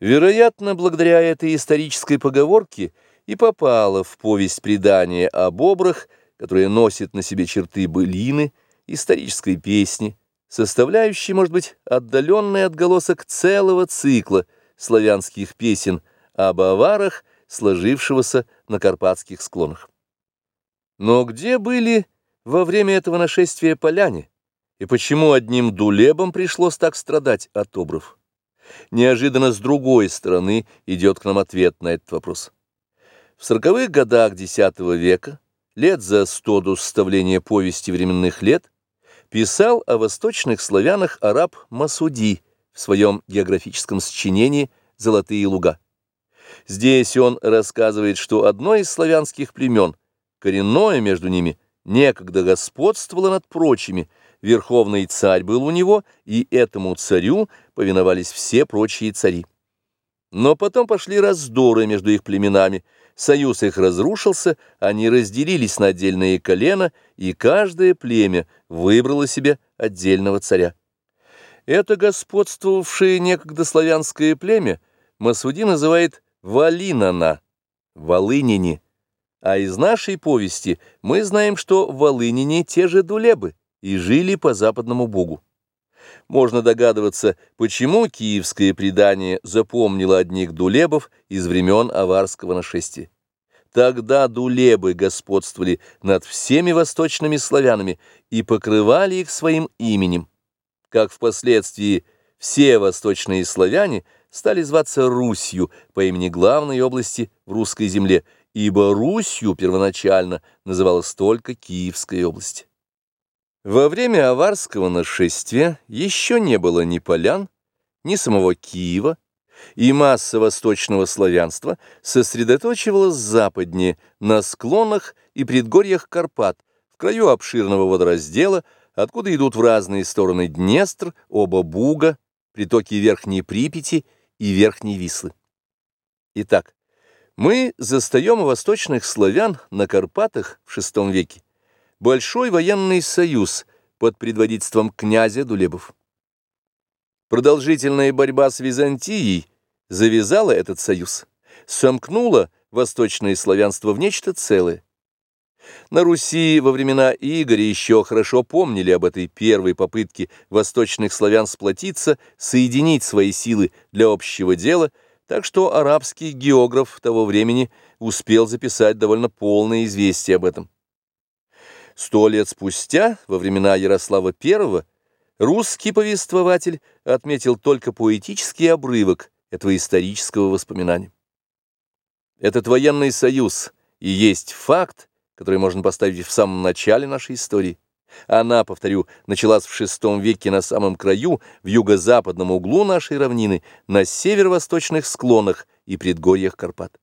Вероятно, благодаря этой исторической поговорке и попала в повесть предания о бобрах, которая носит на себе черты былины, исторической песни, составляющей, может быть, отдаленный отголосок целого цикла славянских песен об аварах, сложившегося на карпатских склонах. Но где были во время этого нашествия поляне, и почему одним дулебом пришлось так страдать от обров? Неожиданно с другой стороны идет к нам ответ на этот вопрос. В сороковых годах X века, лет за сто до составления повести временных лет, писал о восточных славянах араб Масуди в своем географическом сочинении «Золотые луга». Здесь он рассказывает, что одно из славянских племен, коренное между ними, некогда господствовало над прочими – верховный царь был у него, и этому царю повиновались все прочие цари. Но потом пошли раздоры между их племенами, союз их разрушился, они разделились на отдельные колена, и каждое племя выбрало себе отдельного царя. Это господствовавшее некогда славянское племя Масуди называет Валинана, Волынине, а из нашей повести мы знаем, что Волынине те же дулебы и жили по западному Бугу. Можно догадываться, почему киевское предание запомнило одних дулебов из времен аварского нашествия. Тогда дулебы господствовали над всеми восточными славянами и покрывали их своим именем, как впоследствии все восточные славяне стали зваться Русью по имени главной области в русской земле, ибо Русью первоначально называлась только Киевская область. Во время аварского нашествия еще не было ни полян, ни самого Киева, и масса восточного славянства сосредоточивалась западнее, на склонах и предгорьях Карпат, в краю обширного водораздела, откуда идут в разные стороны Днестр, оба Буга, притоки Верхней Припяти и Верхней Вислы. Итак, мы застаем восточных славян на Карпатах в VI веке Большой военный союз под предводительством князя Дулебов. Продолжительная борьба с Византией завязала этот союз, сомкнула восточное славянство в нечто целое. На Руси во времена Игоря еще хорошо помнили об этой первой попытке восточных славян сплотиться, соединить свои силы для общего дела, так что арабский географ того времени успел записать довольно полное известие об этом. Сто лет спустя, во времена Ярослава I, русский повествователь отметил только поэтический обрывок этого исторического воспоминания. Этот военный союз и есть факт, который можно поставить в самом начале нашей истории. Она, повторю, началась в VI веке на самом краю, в юго-западном углу нашей равнины, на северо-восточных склонах и предгорьях Карпат.